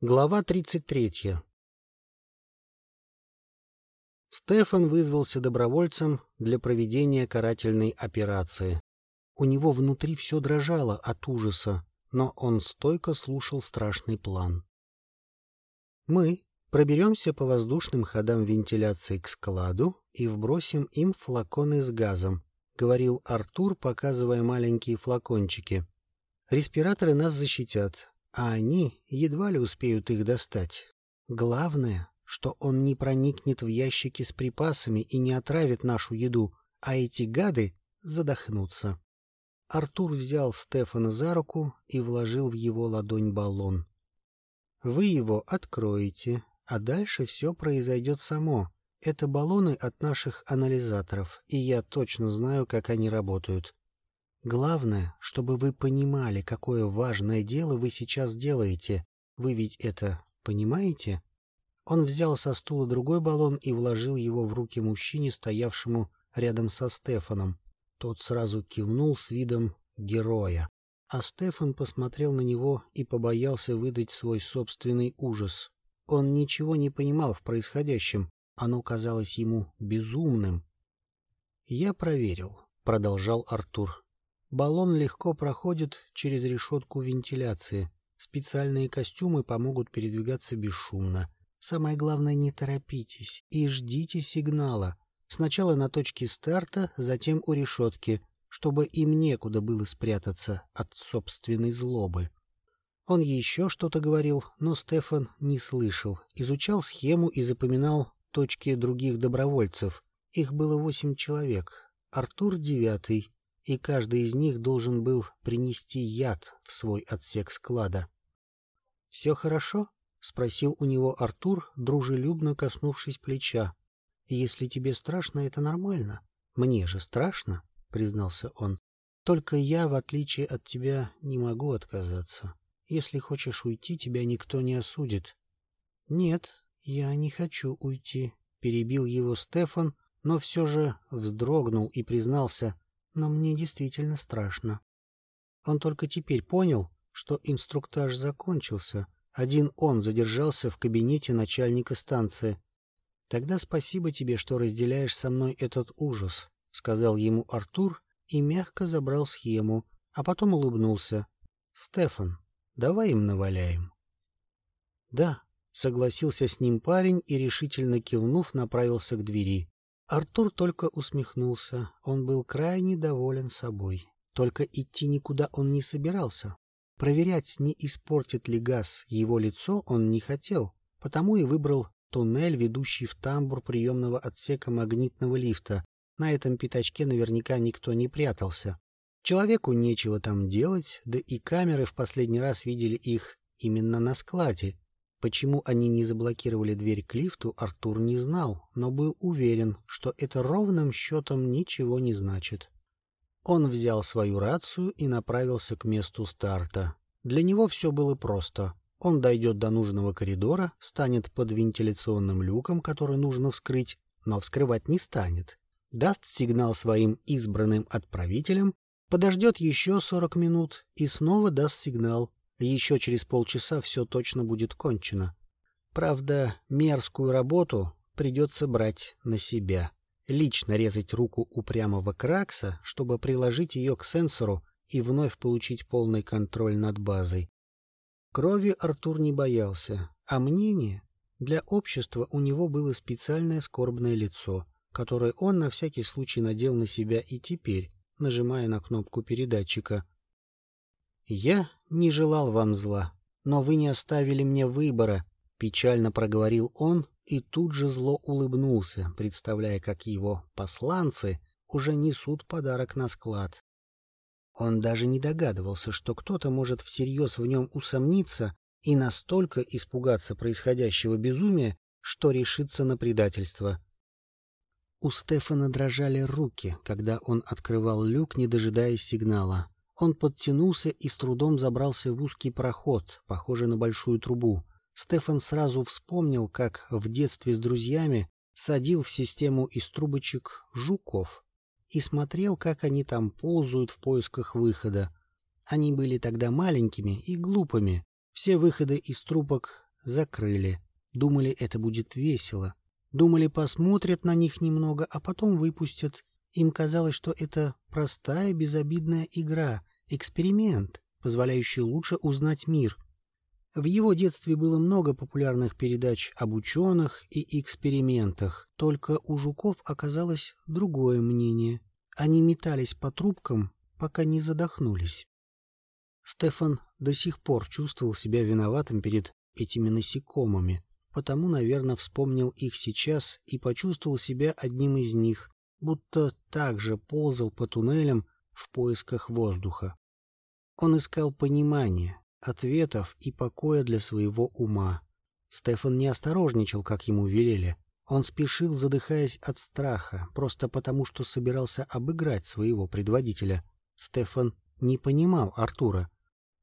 Глава 33. Стефан вызвался добровольцем для проведения карательной операции. У него внутри все дрожало от ужаса, но он стойко слушал страшный план. «Мы проберемся по воздушным ходам вентиляции к складу и вбросим им флаконы с газом», — говорил Артур, показывая маленькие флакончики. «Респираторы нас защитят, а они едва ли успеют их достать. Главное, что он не проникнет в ящики с припасами и не отравит нашу еду, а эти гады задохнутся. Артур взял Стефана за руку и вложил в его ладонь баллон. «Вы его откроете, а дальше все произойдет само. Это баллоны от наших анализаторов, и я точно знаю, как они работают. Главное, чтобы вы понимали, какое важное дело вы сейчас делаете. Вы ведь это понимаете? Он взял со стула другой баллон и вложил его в руки мужчине, стоявшему рядом со Стефаном. Тот сразу кивнул с видом героя. А Стефан посмотрел на него и побоялся выдать свой собственный ужас. Он ничего не понимал в происходящем. Оно казалось ему безумным. «Я проверил», — продолжал Артур. Баллон легко проходит через решетку вентиляции. Специальные костюмы помогут передвигаться бесшумно. Самое главное, не торопитесь и ждите сигнала. Сначала на точке старта, затем у решетки, чтобы им некуда было спрятаться от собственной злобы. Он еще что-то говорил, но Стефан не слышал, изучал схему и запоминал точки других добровольцев. Их было восемь человек. Артур девятый, и каждый из них должен был принести яд в свой отсек склада. — Все хорошо? — спросил у него Артур, дружелюбно коснувшись плеча. — Если тебе страшно, это нормально. Мне же страшно, — признался он. — Только я, в отличие от тебя, не могу отказаться. Если хочешь уйти, тебя никто не осудит. — Нет, я не хочу уйти, — перебил его Стефан, но все же вздрогнул и признался — но мне действительно страшно. Он только теперь понял, что инструктаж закончился. Один он задержался в кабинете начальника станции. «Тогда спасибо тебе, что разделяешь со мной этот ужас», — сказал ему Артур и мягко забрал схему, а потом улыбнулся. «Стефан, давай им наваляем». «Да», — согласился с ним парень и, решительно кивнув, направился к двери. Артур только усмехнулся. Он был крайне доволен собой. Только идти никуда он не собирался. Проверять, не испортит ли газ его лицо, он не хотел, потому и выбрал туннель, ведущий в тамбур приемного отсека магнитного лифта. На этом пятачке наверняка никто не прятался. Человеку нечего там делать, да и камеры в последний раз видели их именно на складе, Почему они не заблокировали дверь к лифту, Артур не знал, но был уверен, что это ровным счетом ничего не значит. Он взял свою рацию и направился к месту старта. Для него все было просто. Он дойдет до нужного коридора, станет под вентиляционным люком, который нужно вскрыть, но вскрывать не станет. Даст сигнал своим избранным отправителям, подождет еще 40 минут и снова даст сигнал, еще через полчаса все точно будет кончено. Правда, мерзкую работу придется брать на себя. Лично резать руку упрямого Кракса, чтобы приложить ее к сенсору и вновь получить полный контроль над базой. Крови Артур не боялся, а мнение... Для общества у него было специальное скорбное лицо, которое он на всякий случай надел на себя и теперь, нажимая на кнопку передатчика. «Я не желал вам зла, но вы не оставили мне выбора», — печально проговорил он и тут же зло улыбнулся, представляя, как его посланцы уже несут подарок на склад. Он даже не догадывался, что кто-то может всерьез в нем усомниться и настолько испугаться происходящего безумия, что решится на предательство. У Стефана дрожали руки, когда он открывал люк, не дожидаясь сигнала. Он подтянулся и с трудом забрался в узкий проход, похожий на большую трубу. Стефан сразу вспомнил, как в детстве с друзьями садил в систему из трубочек жуков и смотрел, как они там ползают в поисках выхода. Они были тогда маленькими и глупыми. Все выходы из трубок закрыли. Думали, это будет весело. Думали, посмотрят на них немного, а потом выпустят. Им казалось, что это простая, безобидная игра, эксперимент, позволяющий лучше узнать мир. В его детстве было много популярных передач об ученых и экспериментах, только у жуков оказалось другое мнение. Они метались по трубкам, пока не задохнулись. Стефан до сих пор чувствовал себя виноватым перед этими насекомыми, потому, наверное, вспомнил их сейчас и почувствовал себя одним из них, будто также ползал по туннелям в поисках воздуха. Он искал понимания, ответов и покоя для своего ума. Стефан не осторожничал, как ему велели. Он спешил, задыхаясь от страха, просто потому, что собирался обыграть своего предводителя. Стефан не понимал Артура.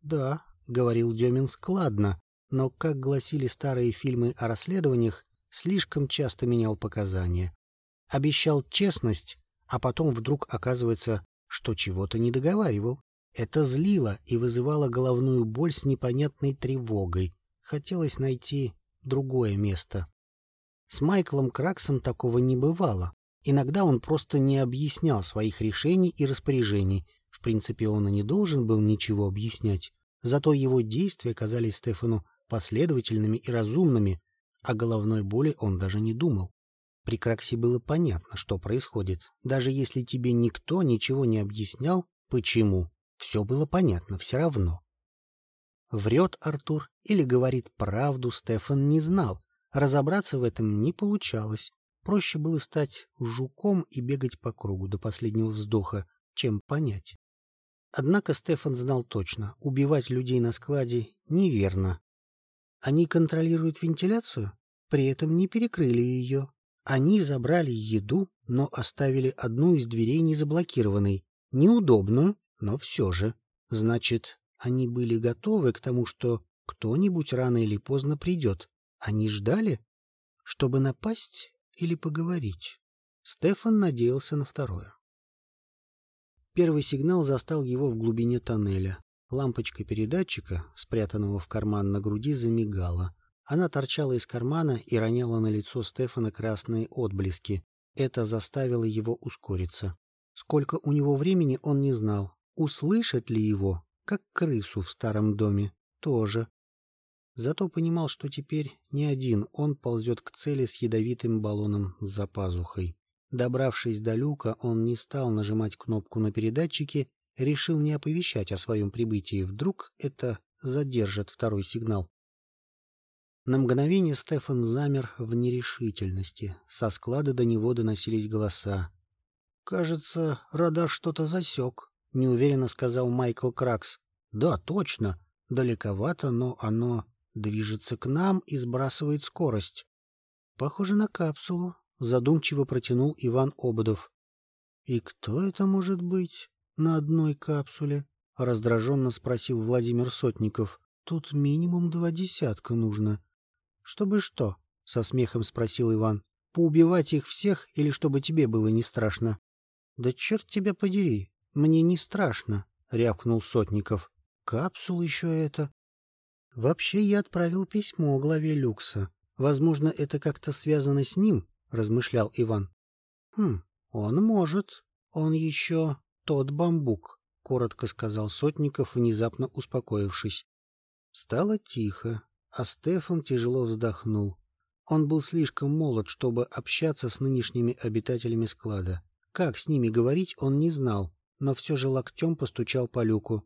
«Да», — говорил Демин складно, но, как гласили старые фильмы о расследованиях, слишком часто менял показания. Обещал честность, а потом вдруг оказывается, что чего-то не договаривал. Это злило и вызывало головную боль с непонятной тревогой. Хотелось найти другое место. С Майклом Краксом такого не бывало. Иногда он просто не объяснял своих решений и распоряжений. В принципе, он и не должен был ничего объяснять. Зато его действия казались Стефану последовательными и разумными, о головной боли он даже не думал. При Краксе было понятно, что происходит. Даже если тебе никто ничего не объяснял, почему, все было понятно все равно. Врет Артур или говорит правду, Стефан не знал. Разобраться в этом не получалось. Проще было стать жуком и бегать по кругу до последнего вздоха, чем понять. Однако Стефан знал точно, убивать людей на складе неверно. Они контролируют вентиляцию, при этом не перекрыли ее. Они забрали еду, но оставили одну из дверей незаблокированной. Неудобную, но все же. Значит, они были готовы к тому, что кто-нибудь рано или поздно придет. Они ждали, чтобы напасть или поговорить. Стефан надеялся на второе. Первый сигнал застал его в глубине тоннеля. Лампочка передатчика, спрятанного в карман на груди, замигала. Она торчала из кармана и роняла на лицо Стефана красные отблески. Это заставило его ускориться. Сколько у него времени, он не знал. Услышат ли его, как крысу в старом доме, тоже. Зато понимал, что теперь не один он ползет к цели с ядовитым баллоном за пазухой. Добравшись до люка, он не стал нажимать кнопку на передатчике решил не оповещать о своем прибытии, вдруг это задержит второй сигнал. На мгновение Стефан замер в нерешительности. Со склада до него доносились голоса. «Кажется, радар что-то засек», — неуверенно сказал Майкл Кракс. «Да, точно. Далековато, но оно движется к нам и сбрасывает скорость». «Похоже на капсулу», — задумчиво протянул Иван Ободов. «И кто это может быть?» на одной капсуле? — раздраженно спросил Владимир Сотников. — Тут минимум два десятка нужно. — Чтобы что? — со смехом спросил Иван. — Поубивать их всех или чтобы тебе было не страшно? — Да черт тебя подери, мне не страшно, — рявкнул Сотников. — Капсул еще это. — Вообще я отправил письмо главе Люкса. Возможно, это как-то связано с ним, — размышлял Иван. — Хм, он может. Он еще тот бамбук, — коротко сказал Сотников, внезапно успокоившись. Стало тихо, а Стефан тяжело вздохнул. Он был слишком молод, чтобы общаться с нынешними обитателями склада. Как с ними говорить, он не знал, но все же локтем постучал по люку.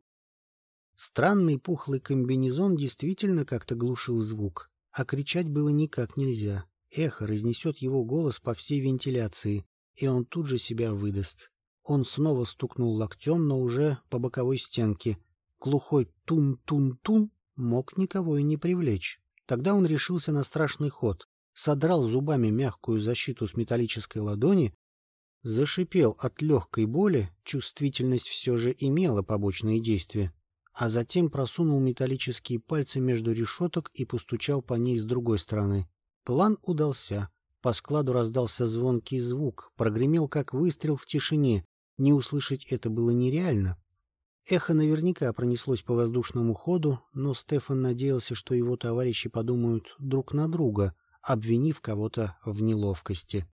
Странный пухлый комбинезон действительно как-то глушил звук, а кричать было никак нельзя. Эхо разнесет его голос по всей вентиляции, и он тут же себя выдаст. Он снова стукнул локтем, но уже по боковой стенке. Глухой тун-тун-тун мог никого и не привлечь. Тогда он решился на страшный ход. Содрал зубами мягкую защиту с металлической ладони, зашипел от легкой боли, чувствительность все же имела побочные действия, а затем просунул металлические пальцы между решеток и постучал по ней с другой стороны. План удался. По складу раздался звонкий звук, прогремел как выстрел в тишине, не услышать это было нереально. Эхо наверняка пронеслось по воздушному ходу, но Стефан надеялся, что его товарищи подумают друг на друга, обвинив кого-то в неловкости.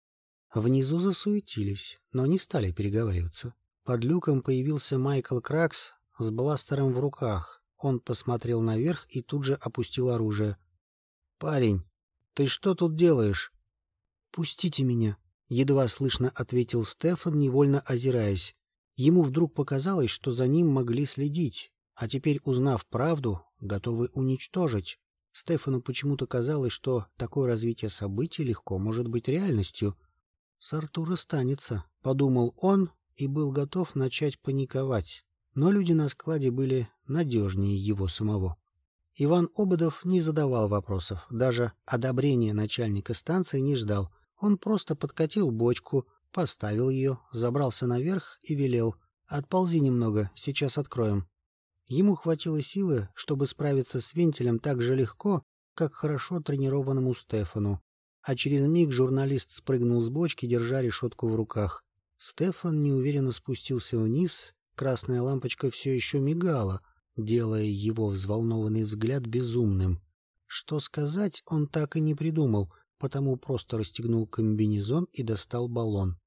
Внизу засуетились, но не стали переговариваться. Под люком появился Майкл Кракс с бластером в руках. Он посмотрел наверх и тут же опустил оружие. — Парень, ты что тут делаешь? — Пустите меня, — едва слышно ответил Стефан, невольно озираясь. Ему вдруг показалось, что за ним могли следить, а теперь, узнав правду, готовы уничтожить. Стефану почему-то казалось, что такое развитие событий легко может быть реальностью. «С Артура станется», — подумал он и был готов начать паниковать. Но люди на складе были надежнее его самого. Иван Ободов не задавал вопросов, даже одобрения начальника станции не ждал. Он просто подкатил бочку, Поставил ее, забрался наверх и велел. «Отползи немного, сейчас откроем». Ему хватило силы, чтобы справиться с вентилем так же легко, как хорошо тренированному Стефану. А через миг журналист спрыгнул с бочки, держа решетку в руках. Стефан неуверенно спустился вниз, красная лампочка все еще мигала, делая его взволнованный взгляд безумным. Что сказать, он так и не придумал, потому просто расстегнул комбинезон и достал баллон.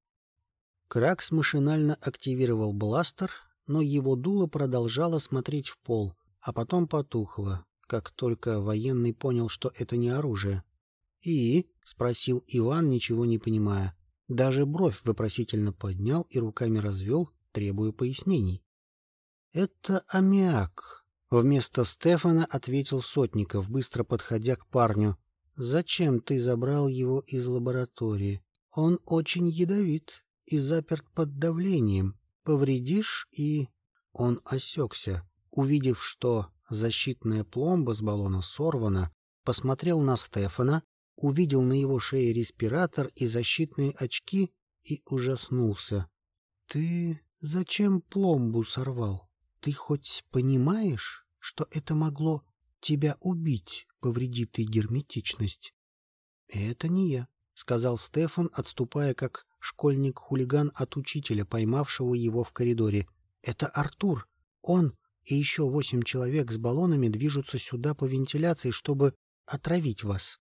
Кракс машинально активировал бластер, но его дуло продолжало смотреть в пол, а потом потухло, как только военный понял, что это не оружие. «И?» — спросил Иван, ничего не понимая. Даже бровь вопросительно поднял и руками развел, требуя пояснений. «Это аммиак», — вместо Стефана ответил Сотников, быстро подходя к парню. Зачем ты забрал его из лаборатории? Он очень ядовит и заперт под давлением. Повредишь и... Он осекся, увидев, что защитная пломба с баллона сорвана, посмотрел на Стефана, увидел на его шее респиратор и защитные очки и ужаснулся. — Ты зачем пломбу сорвал? Ты хоть понимаешь, что это могло тебя убить? Повредит и герметичность. — Это не я, — сказал Стефан, отступая как школьник-хулиган от учителя, поймавшего его в коридоре. — Это Артур. Он и еще восемь человек с баллонами движутся сюда по вентиляции, чтобы отравить вас.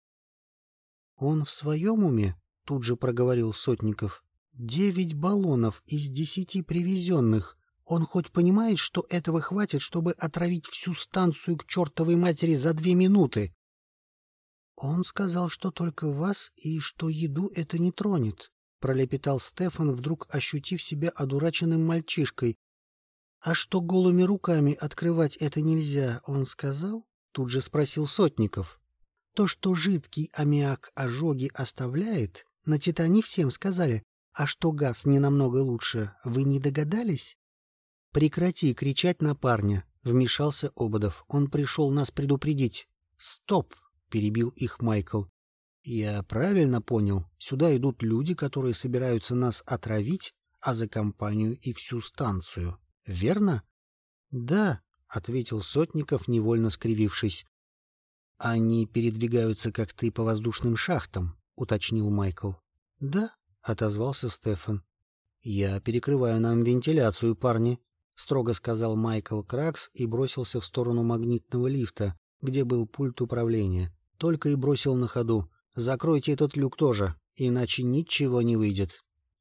— Он в своем уме? — тут же проговорил Сотников. — Девять баллонов из десяти привезенных. Он хоть понимает, что этого хватит, чтобы отравить всю станцию к чертовой матери за две минуты? Он сказал, что только вас и что еду это не тронет, пролепетал Стефан, вдруг ощутив себя одураченным мальчишкой. А что голыми руками открывать это нельзя, он сказал? Тут же спросил Сотников. То, что жидкий аммиак ожоги оставляет, на Титане всем сказали, а что газ не намного лучше, вы не догадались? «Прекрати кричать на парня», — вмешался Ободов. «Он пришел нас предупредить». «Стоп!» — перебил их Майкл. «Я правильно понял. Сюда идут люди, которые собираются нас отравить, а за компанию и всю станцию. Верно?» «Да», — ответил Сотников, невольно скривившись. «Они передвигаются, как ты, по воздушным шахтам», — уточнил Майкл. «Да», — отозвался Стефан. «Я перекрываю нам вентиляцию, парни», — строго сказал Майкл Кракс и бросился в сторону магнитного лифта, где был пульт управления. Только и бросил на ходу. «Закройте этот люк тоже, иначе ничего не выйдет».